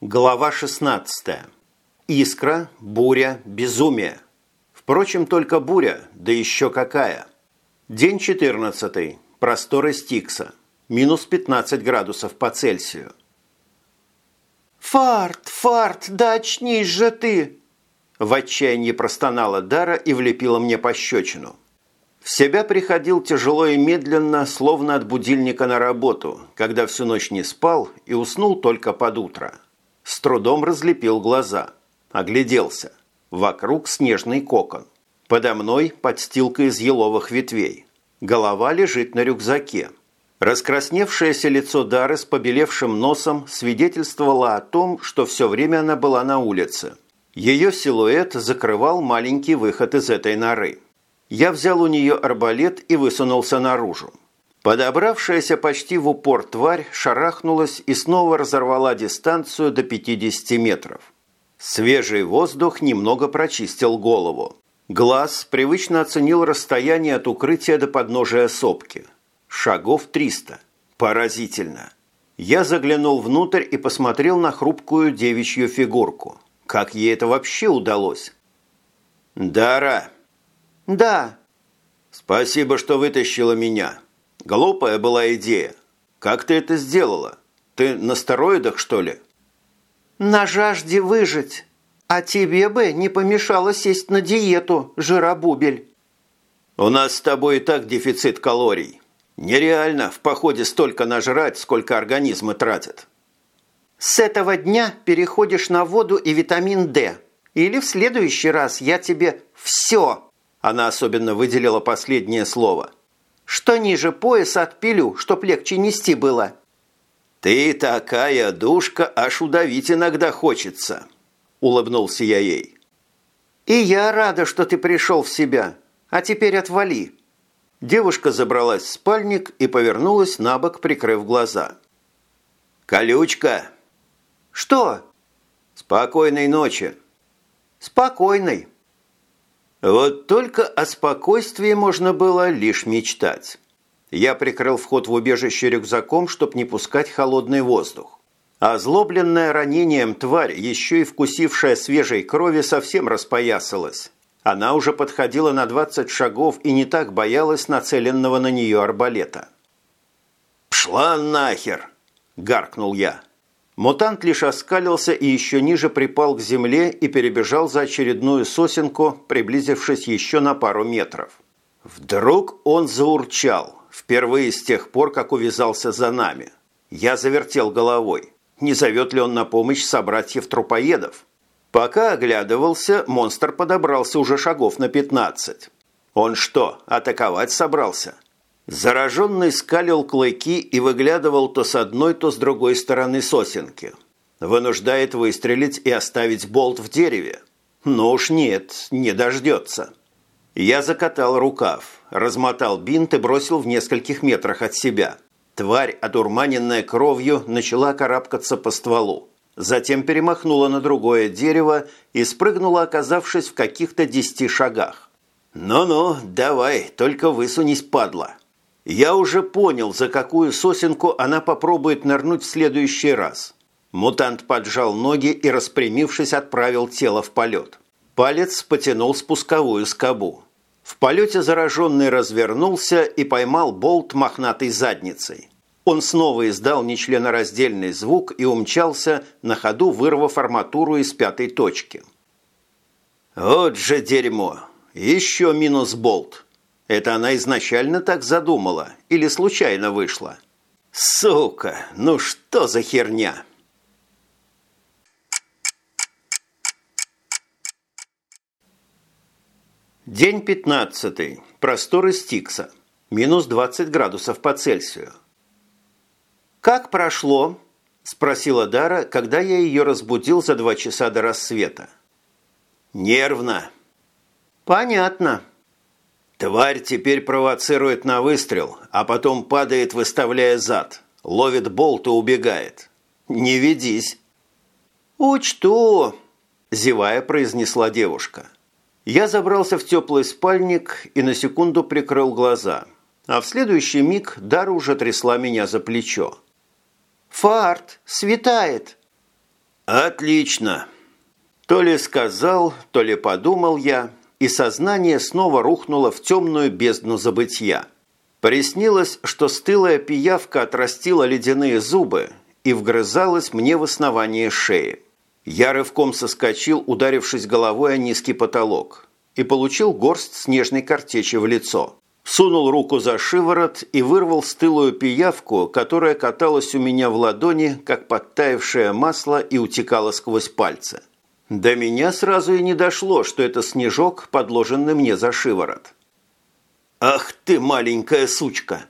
Глава 16. Искра, буря, безумие. Впрочем, только буря, да еще какая. День 14. Просторы Стикса. Минус 15 градусов по Цельсию. «Фарт, Фарт, да очнись же ты!» В отчаянии простонала Дара и влепила мне пощечину. В себя приходил тяжело и медленно, словно от будильника на работу, когда всю ночь не спал и уснул только под утро. С трудом разлепил глаза. Огляделся. Вокруг снежный кокон. Подо мной подстилка из еловых ветвей. Голова лежит на рюкзаке. Раскрасневшееся лицо Дары с побелевшим носом свидетельствовало о том, что все время она была на улице. Ее силуэт закрывал маленький выход из этой норы. Я взял у нее арбалет и высунулся наружу. Подобравшаяся почти в упор тварь шарахнулась и снова разорвала дистанцию до 50 метров. Свежий воздух немного прочистил голову. Глаз привычно оценил расстояние от укрытия до подножия сопки. Шагов 300. Поразительно. Я заглянул внутрь и посмотрел на хрупкую девичью фигурку. Как ей это вообще удалось? «Дара!» «Да!» «Спасибо, что вытащила меня!» Глупая была идея. Как ты это сделала? Ты на стероидах, что ли? На жажде выжить. А тебе бы не помешало сесть на диету, жиробубель. У нас с тобой и так дефицит калорий. Нереально в походе столько нажрать, сколько организмы тратят. С этого дня переходишь на воду и витамин D. Или в следующий раз я тебе все. Она особенно выделила последнее слово – что ниже пояса отпилю, чтоб легче нести было». «Ты такая душка, аж удавить иногда хочется», – улыбнулся я ей. «И я рада, что ты пришел в себя. А теперь отвали». Девушка забралась в спальник и повернулась на бок, прикрыв глаза. «Колючка!» «Что?» «Спокойной ночи!» «Спокойной!» Вот только о спокойствии можно было лишь мечтать. Я прикрыл вход в убежище рюкзаком, чтобы не пускать холодный воздух. Озлобленная ранением тварь, еще и вкусившая свежей крови, совсем распоясалась. Она уже подходила на 20 шагов и не так боялась нацеленного на нее арбалета. «Пшла нахер!» – гаркнул я. Мутант лишь оскалился и еще ниже припал к земле и перебежал за очередную сосенку, приблизившись еще на пару метров. Вдруг он заурчал, впервые с тех пор, как увязался за нами. Я завертел головой. Не зовет ли он на помощь собратьев-трупоедов? Пока оглядывался, монстр подобрался уже шагов на пятнадцать. Он что, атаковать собрался? – Зараженный скалил клыки и выглядывал то с одной, то с другой стороны сосенки. Вынуждает выстрелить и оставить болт в дереве. Но уж нет, не дождется. Я закатал рукав, размотал бинт и бросил в нескольких метрах от себя. Тварь, одурманенная кровью, начала карабкаться по стволу. Затем перемахнула на другое дерево и спрыгнула, оказавшись в каких-то десяти шагах. «Ну-ну, давай, только высунись, падла!» Я уже понял, за какую сосенку она попробует нырнуть в следующий раз. Мутант поджал ноги и, распрямившись, отправил тело в полет. Палец потянул спусковую скобу. В полете зараженный развернулся и поймал болт мохнатой задницей. Он снова издал нечленораздельный звук и умчался, на ходу вырвав арматуру из пятой точки. «Вот же дерьмо! Еще минус болт!» Это она изначально так задумала или случайно вышла? Сука, ну что за херня? День пятнадцатый. Просторы Стикса. Минус 20 градусов по Цельсию. «Как прошло?» – спросила Дара, когда я ее разбудил за два часа до рассвета. «Нервно». «Понятно», Тварь теперь провоцирует на выстрел, а потом падает, выставляя зад. Ловит болт и убегает. Не ведись. «Учту!» – зевая произнесла девушка. Я забрался в теплый спальник и на секунду прикрыл глаза. А в следующий миг Дара уже трясла меня за плечо. «Фарт! Светает!» «Отлично!» То ли сказал, то ли подумал я, и сознание снова рухнуло в темную бездну забытья. Приснилось, что стылая пиявка отрастила ледяные зубы и вгрызалась мне в основание шеи. Я рывком соскочил, ударившись головой о низкий потолок, и получил горсть снежной картечи в лицо. Сунул руку за шиворот и вырвал стылую пиявку, которая каталась у меня в ладони, как подтаявшее масло и утекала сквозь пальцы. До меня сразу и не дошло, что это снежок, подложенный мне за шиворот. «Ах ты, маленькая сучка!»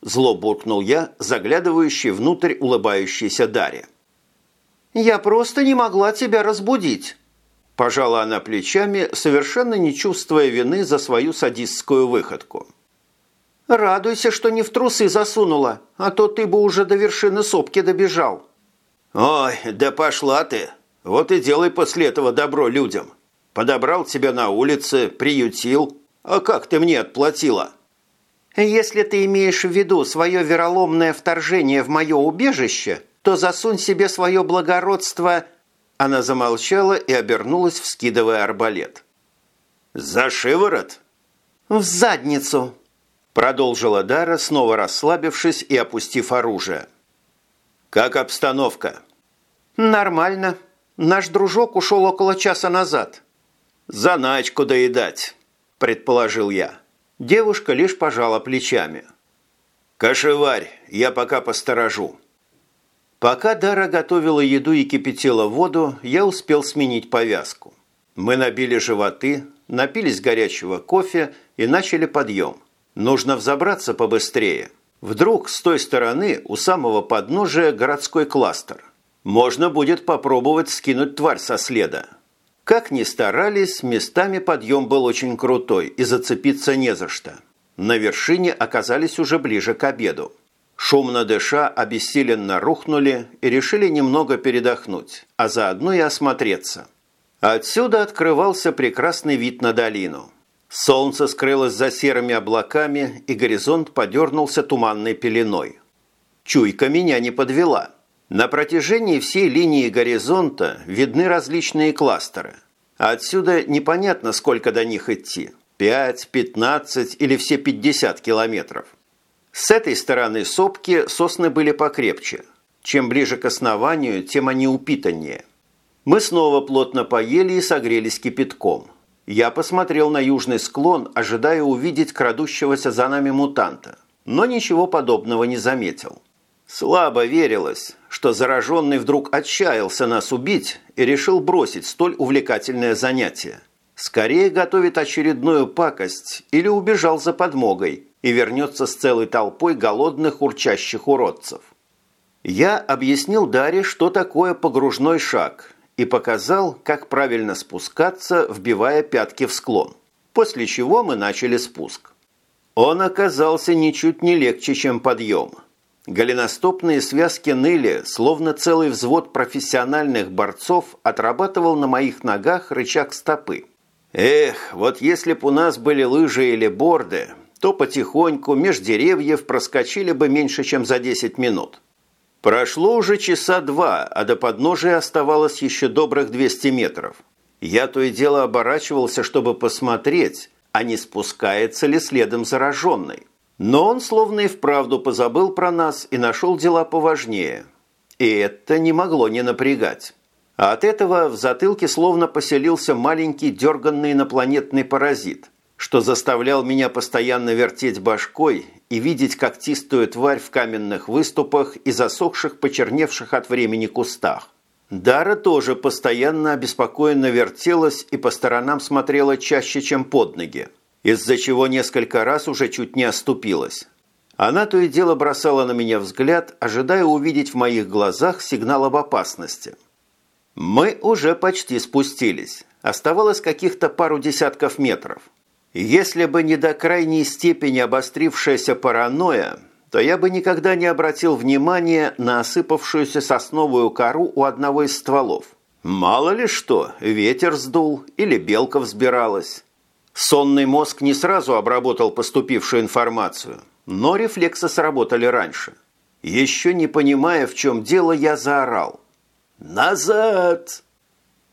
Зло буркнул я, заглядывающий внутрь улыбающейся Дарья. «Я просто не могла тебя разбудить», – пожала она плечами, совершенно не чувствуя вины за свою садистскую выходку. «Радуйся, что не в трусы засунула, а то ты бы уже до вершины сопки добежал». «Ой, да пошла ты! Вот и делай после этого добро людям. Подобрал тебя на улице, приютил. А как ты мне отплатила?» «Если ты имеешь в виду свое вероломное вторжение в мое убежище, то засунь себе свое благородство...» Она замолчала и обернулась, вскидывая арбалет. «За шиворот?» «В задницу!» Продолжила Дара, снова расслабившись и опустив оружие. «Как обстановка?» «Нормально. Наш дружок ушел около часа назад». «Заначку доедать», – предположил я. Девушка лишь пожала плечами. «Кошеварь, я пока посторожу». Пока Дара готовила еду и кипятила воду, я успел сменить повязку. Мы набили животы, напились горячего кофе и начали подъем. Нужно взобраться побыстрее. Вдруг с той стороны у самого подножия городской кластер. Можно будет попробовать скинуть тварь со следа. Как ни старались, местами подъем был очень крутой и зацепиться не за что. На вершине оказались уже ближе к обеду. Шумно дыша, обессиленно рухнули и решили немного передохнуть, а заодно и осмотреться. Отсюда открывался прекрасный вид на долину. Солнце скрылось за серыми облаками, и горизонт подернулся туманной пеленой. Чуйка меня не подвела. На протяжении всей линии горизонта видны различные кластеры. Отсюда непонятно, сколько до них идти – 5, 15 или все 50 километров. С этой стороны сопки сосны были покрепче. Чем ближе к основанию, тем они упитаннее. Мы снова плотно поели и согрелись кипятком. Я посмотрел на южный склон, ожидая увидеть крадущегося за нами мутанта, но ничего подобного не заметил. Слабо верилось, что зараженный вдруг отчаялся нас убить и решил бросить столь увлекательное занятие. Скорее готовит очередную пакость или убежал за подмогой, и вернется с целой толпой голодных урчащих уродцев. Я объяснил Даре, что такое погружной шаг, и показал, как правильно спускаться, вбивая пятки в склон, после чего мы начали спуск. Он оказался ничуть не легче, чем подъем. Голеностопные связки ныли, словно целый взвод профессиональных борцов отрабатывал на моих ногах рычаг стопы. Эх, вот если б у нас были лыжи или борды, то потихоньку меж деревьев проскочили бы меньше, чем за 10 минут. Прошло уже часа два, а до подножия оставалось еще добрых 200 метров. Я то и дело оборачивался, чтобы посмотреть, а не спускается ли следом зараженный. Но он словно и вправду позабыл про нас и нашел дела поважнее. И это не могло не напрягать. А от этого в затылке словно поселился маленький дерганный инопланетный паразит – что заставлял меня постоянно вертеть башкой и видеть когтистую тварь в каменных выступах и засохших, почерневших от времени кустах. Дара тоже постоянно обеспокоенно вертелась и по сторонам смотрела чаще, чем под ноги, из-за чего несколько раз уже чуть не оступилась. Она то и дело бросала на меня взгляд, ожидая увидеть в моих глазах сигнал об опасности. Мы уже почти спустились. Оставалось каких-то пару десятков метров – если бы не до крайней степени обострившаяся паранойя, то я бы никогда не обратил внимания на осыпавшуюся сосновую кору у одного из стволов. Мало ли что, ветер сдул или белка взбиралась. Сонный мозг не сразу обработал поступившую информацию, но рефлексы сработали раньше. Еще не понимая, в чем дело, я заорал. «Назад!»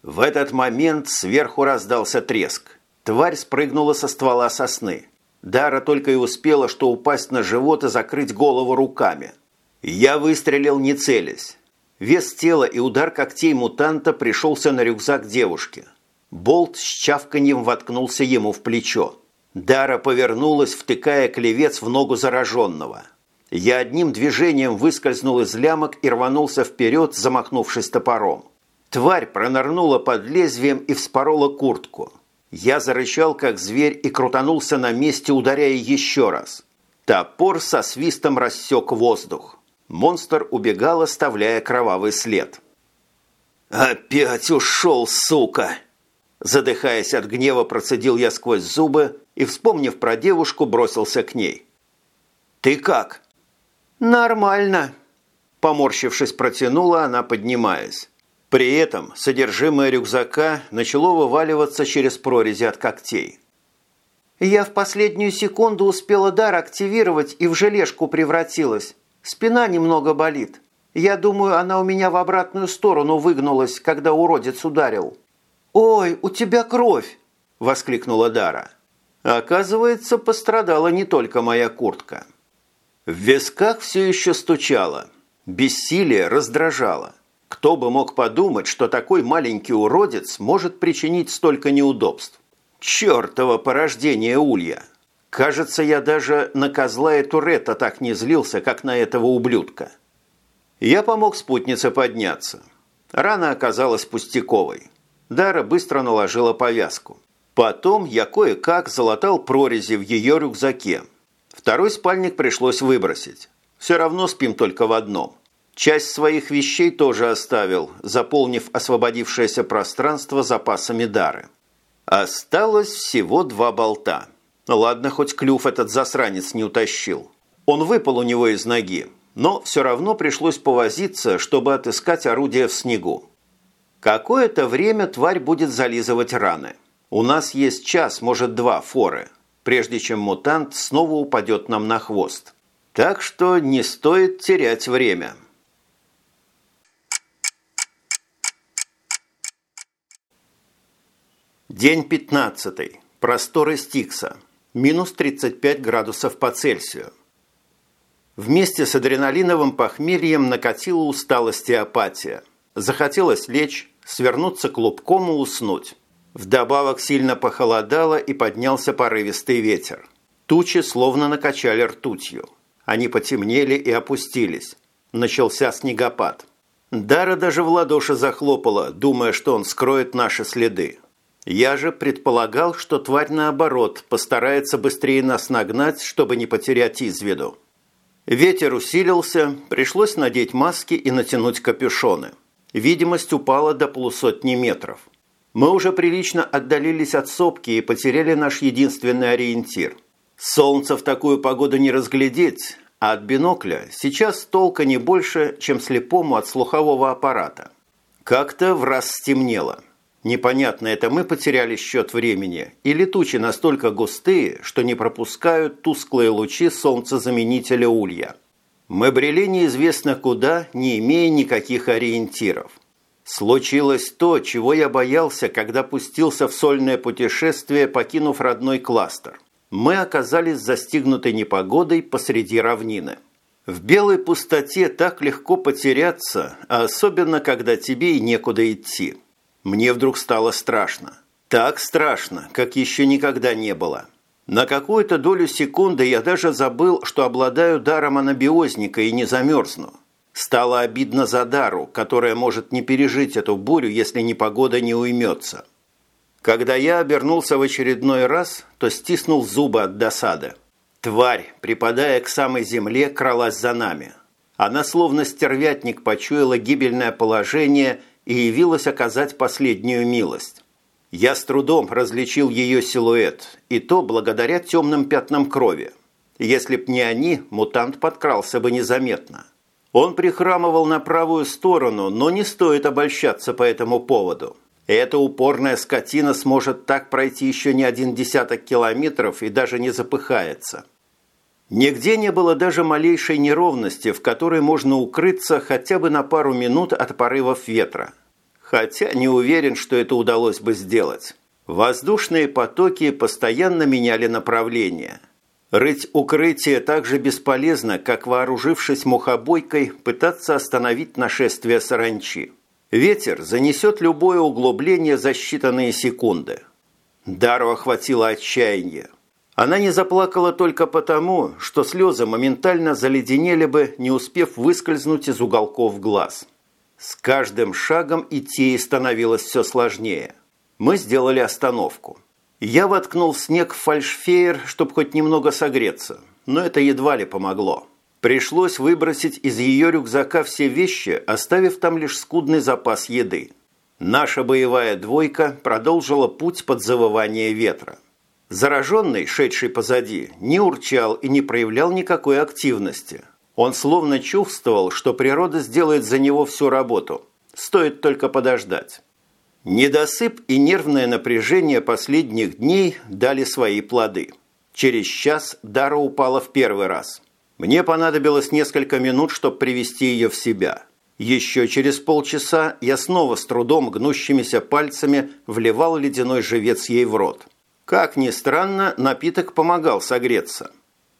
В этот момент сверху раздался треск. Тварь спрыгнула со ствола сосны. Дара только и успела, что упасть на живот и закрыть голову руками. Я выстрелил не целясь. Вес тела и удар когтей мутанта пришелся на рюкзак девушки. Болт с чавканьем воткнулся ему в плечо. Дара повернулась, втыкая клевец в ногу зараженного. Я одним движением выскользнул из лямок и рванулся вперед, замахнувшись топором. Тварь пронырнула под лезвием и вспорола куртку. Я зарычал, как зверь, и крутанулся на месте, ударяя еще раз. Топор со свистом рассек воздух. Монстр убегал, оставляя кровавый след. «Опять ушел, сука!» Задыхаясь от гнева, процедил я сквозь зубы и, вспомнив про девушку, бросился к ней. «Ты как?» «Нормально», – поморщившись, протянула она, поднимаясь. При этом содержимое рюкзака начало вываливаться через прорези от когтей. «Я в последнюю секунду успела дар активировать и в желешку превратилась. Спина немного болит. Я думаю, она у меня в обратную сторону выгнулась, когда уродец ударил». «Ой, у тебя кровь!» – воскликнула Дара. Оказывается, пострадала не только моя куртка. В висках все еще стучало. Бессилие раздражало. Кто бы мог подумать, что такой маленький уродец может причинить столько неудобств? Чертово порождение улья! Кажется, я даже на козла и Туретта так не злился, как на этого ублюдка. Я помог спутнице подняться. Рана оказалась пустяковой. Дара быстро наложила повязку. Потом я кое-как залатал прорези в ее рюкзаке. Второй спальник пришлось выбросить. Все равно спим только в одном. Часть своих вещей тоже оставил, заполнив освободившееся пространство запасами Дары. Осталось всего два болта. Ладно, хоть клюв этот засранец не утащил. Он выпал у него из ноги, но все равно пришлось повозиться, чтобы отыскать орудие в снегу. Какое-то время тварь будет зализывать раны. У нас есть час, может два форы, прежде чем мутант снова упадет нам на хвост. Так что не стоит терять время. День 15. Просторы Стикса. Минус 35 градусов по Цельсию. Вместе с адреналиновым похмельем накатила усталость и апатия. Захотелось лечь, свернуться клубком и уснуть. Вдобавок сильно похолодало и поднялся порывистый ветер. Тучи словно накачали ртутью. Они потемнели и опустились. Начался снегопад. Дара даже в ладоши захлопала, думая, что он скроет наши следы. Я же предполагал, что тварь наоборот постарается быстрее нас нагнать, чтобы не потерять из виду. Ветер усилился, пришлось надеть маски и натянуть капюшоны – Видимость упала до полусотни метров. Мы уже прилично отдалились от сопки и потеряли наш единственный ориентир. Солнце в такую погоду не разглядеть, а от бинокля сейчас толка не больше, чем слепому от слухового аппарата. Как-то в раз стемнело. Непонятно, это мы потеряли счет времени, или тучи настолько густые, что не пропускают тусклые лучи солнцезаменителя улья. Мы брели неизвестно куда, не имея никаких ориентиров. Случилось то, чего я боялся, когда пустился в сольное путешествие, покинув родной кластер. Мы оказались застигнуты непогодой посреди равнины. В белой пустоте так легко потеряться, а особенно, когда тебе и некуда идти. Мне вдруг стало страшно. Так страшно, как еще никогда не было. На какую-то долю секунды я даже забыл, что обладаю даром анабиозника и не замерзну. Стало обидно за Дару, которая может не пережить эту бурю, если непогода не уймется. Когда я обернулся в очередной раз, то стиснул зубы от досады. Тварь, припадая к самой земле, кралась за нами. Она словно стервятник почуяла гибельное положение и явилась оказать последнюю милость. Я с трудом различил ее силуэт, и то благодаря темным пятнам крови. Если б не они, мутант подкрался бы незаметно. Он прихрамывал на правую сторону, но не стоит обольщаться по этому поводу. Эта упорная скотина сможет так пройти еще не один десяток километров и даже не запыхается. Нигде не было даже малейшей неровности, в которой можно укрыться хотя бы на пару минут от порывов ветра. Хотя не уверен, что это удалось бы сделать. Воздушные потоки постоянно меняли направление. Рыть укрытие так же бесполезно, как, вооружившись мухобойкой, пытаться остановить нашествие саранчи. Ветер занесет любое углубление за считанные секунды. Дару охватило отчаяние. Она не заплакала только потому, что слезы моментально заледенели бы, не успев выскользнуть из уголков глаз. С каждым шагом идти становилось все сложнее. Мы сделали остановку. Я воткнул в снег фальшфеер, чтобы хоть немного согреться, но это едва ли помогло. Пришлось выбросить из ее рюкзака все вещи, оставив там лишь скудный запас еды. Наша боевая двойка продолжила путь под завывание ветра. Зараженный, шедший позади, не урчал и не проявлял никакой активности. Он словно чувствовал, что природа сделает за него всю работу. Стоит только подождать. Недосып и нервное напряжение последних дней дали свои плоды. Через час Дара упала в первый раз. Мне понадобилось несколько минут, чтобы привести ее в себя. Еще через полчаса я снова с трудом гнущимися пальцами вливал ледяной живец ей в рот. Как ни странно, напиток помогал согреться.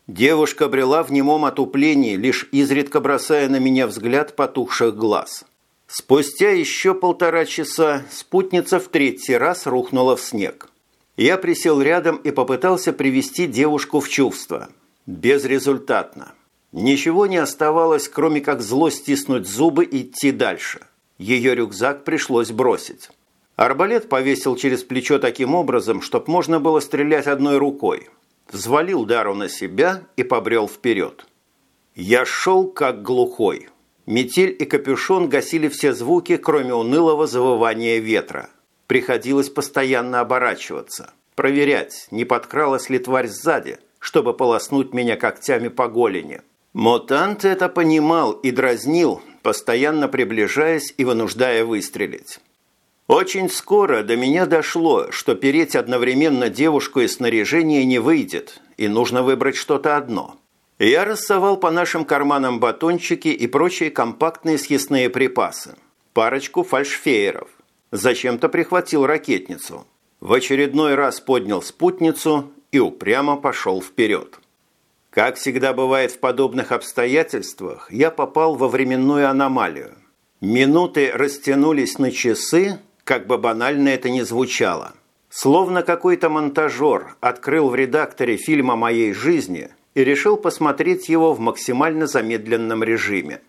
Девушка брела в немом отуплении, лишь изредка бросая на меня взгляд потухших глаз. Спустя еще полтора часа спутница в третий раз рухнула в снег. Я присел рядом и попытался привести девушку в чувство. Безрезультатно. Ничего не оставалось, кроме как зло стиснуть зубы и идти дальше. Ее рюкзак пришлось бросить. Арбалет повесил через плечо таким образом, чтоб можно было стрелять одной рукой. Взвалил Дару на себя и побрел вперед. Я шел как глухой. Метель и капюшон гасили все звуки, кроме унылого завывания ветра. Приходилось постоянно оборачиваться, проверять, не подкралась ли тварь сзади, чтобы полоснуть меня когтями по голени. Мутант это понимал и дразнил, постоянно приближаясь и вынуждая выстрелить. Очень скоро до меня дошло, что переть одновременно девушку и снаряжение не выйдет, и нужно выбрать что-то одно. Я рассовал по нашим карманам батончики и прочие компактные съестные припасы, парочку фальшфееров. Зачем-то прихватил ракетницу. В очередной раз поднял спутницу и упрямо пошел вперед. Как всегда бывает в подобных обстоятельствах, я попал во временную аномалию. Минуты растянулись на часы, как бы банально это ни звучало. Словно какой-то монтажер открыл в редакторе фильма моей жизни и решил посмотреть его в максимально замедленном режиме.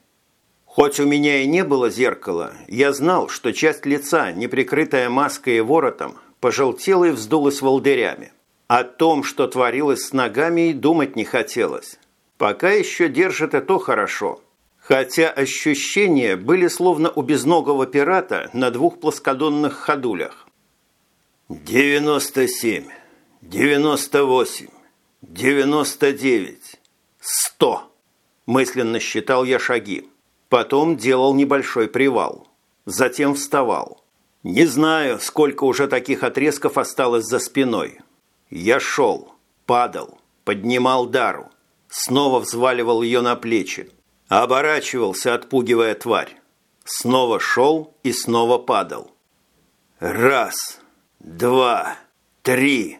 Хоть у меня и не было зеркала, я знал, что часть лица, не прикрытая маской и воротом, пожелтела и вздулась волдырями. О том, что творилось с ногами, и думать не хотелось. Пока еще держит и то хорошо – хотя ощущения были словно у безногого пирата на двух плоскодонных ходулях. «Девяносто семь, девяносто восемь, девяносто девять, сто!» Мысленно считал я шаги. Потом делал небольшой привал. Затем вставал. Не знаю, сколько уже таких отрезков осталось за спиной. Я шел, падал, поднимал дару, снова взваливал ее на плечи, Оборачивался, отпугивая тварь. Снова шел и снова падал. Раз, два, три.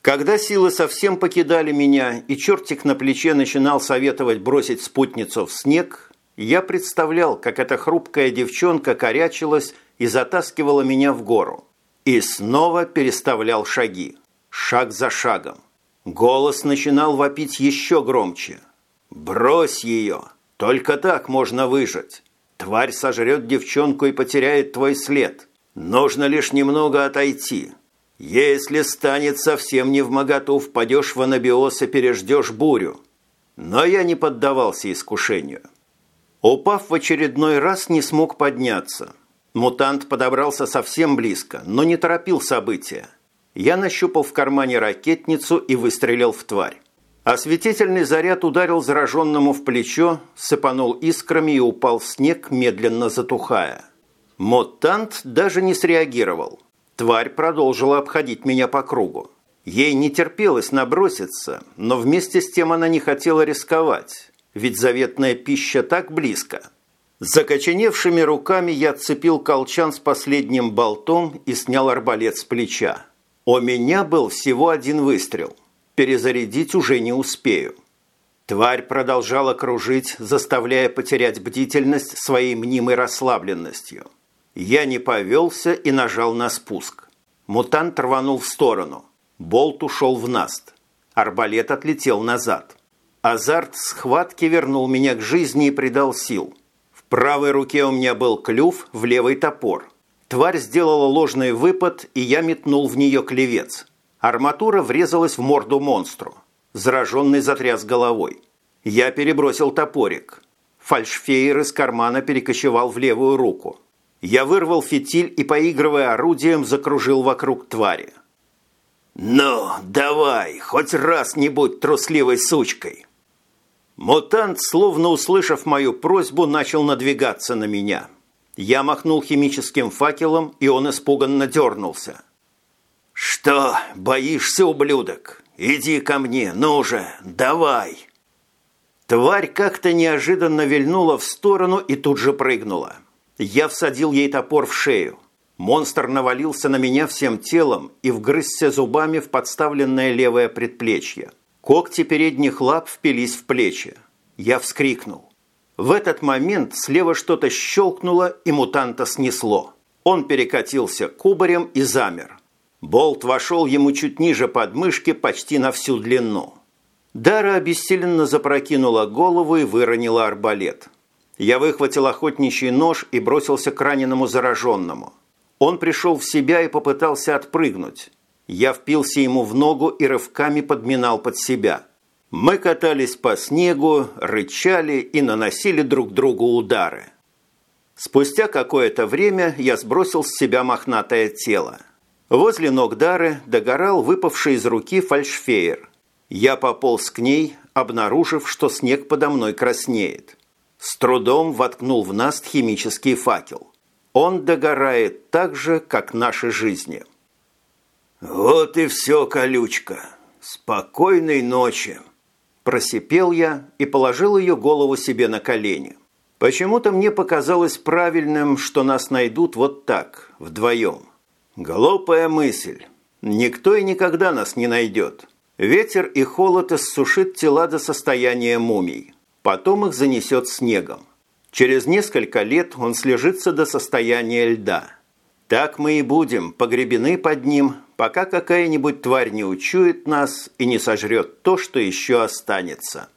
Когда силы совсем покидали меня, и чертик на плече начинал советовать бросить спутницу в снег, я представлял, как эта хрупкая девчонка корячилась и затаскивала меня в гору. И снова переставлял шаги, шаг за шагом. Голос начинал вопить еще громче – «Брось ее! Только так можно выжить. Тварь сожрет девчонку и потеряет твой след. Нужно лишь немного отойти. Если станет совсем не в моготу, впадешь в анабиоз и переждешь бурю». Но я не поддавался искушению. Упав в очередной раз, не смог подняться. Мутант подобрался совсем близко, но не торопил события. Я нащупал в кармане ракетницу и выстрелил в тварь. Осветительный заряд ударил зараженному в плечо, сыпанул искрами и упал в снег, медленно затухая. Мутант даже не среагировал. Тварь продолжила обходить меня по кругу. Ей не терпелось наброситься, но вместе с тем она не хотела рисковать, ведь заветная пища так близко. Закоченевшими руками я отцепил колчан с последним болтом и снял арбалет с плеча. У меня был всего один выстрел. Перезарядить уже не успею. Тварь продолжала кружить, заставляя потерять бдительность своей мнимой расслабленностью. Я не повелся и нажал на спуск. Мутант рванул в сторону. Болт ушел в наст. Арбалет отлетел назад. Азарт схватки вернул меня к жизни и придал сил. В правой руке у меня был клюв, в левой топор. Тварь сделала ложный выпад, и я метнул в нее клевец. Арматура врезалась в морду монстру. Зараженный затряс головой. Я перебросил топорик. Фальшфейер из кармана перекочевал в левую руку. Я вырвал фитиль и, поигрывая орудием, закружил вокруг твари. «Ну, давай, хоть раз не будь трусливой сучкой!» Мутант, словно услышав мою просьбу, начал надвигаться на меня. Я махнул химическим факелом, и он испуганно дернулся. «Что, боишься, ублюдок? Иди ко мне, ну же, давай!» Тварь как-то неожиданно вильнула в сторону и тут же прыгнула. Я всадил ей топор в шею. Монстр навалился на меня всем телом и вгрызся зубами в подставленное левое предплечье. Когти передних лап впились в плечи. Я вскрикнул. В этот момент слева что-то щелкнуло и мутанта снесло. Он перекатился кубарем и замер. Болт вошел ему чуть ниже подмышки почти на всю длину. Дара обессиленно запрокинула голову и выронила арбалет. Я выхватил охотничий нож и бросился к раненому зараженному. Он пришел в себя и попытался отпрыгнуть. Я впился ему в ногу и рывками подминал под себя. Мы катались по снегу, рычали и наносили друг другу удары. Спустя какое-то время я сбросил с себя мохнатое тело. Возле ног Дары догорал выпавший из руки фальшфеер. Я пополз к ней, обнаружив, что снег подо мной краснеет. С трудом воткнул в наст химический факел. Он догорает так же, как наши жизни. «Вот и все, колючка. Спокойной ночи!» Просипел я и положил ее голову себе на колени. Почему-то мне показалось правильным, что нас найдут вот так, вдвоем. Глупая мысль. Никто и никогда нас не найдет. Ветер и холод иссушит тела до состояния мумий. Потом их занесет снегом. Через несколько лет он слежится до состояния льда. Так мы и будем погребены под ним, пока какая-нибудь тварь не учует нас и не сожрет то, что еще останется».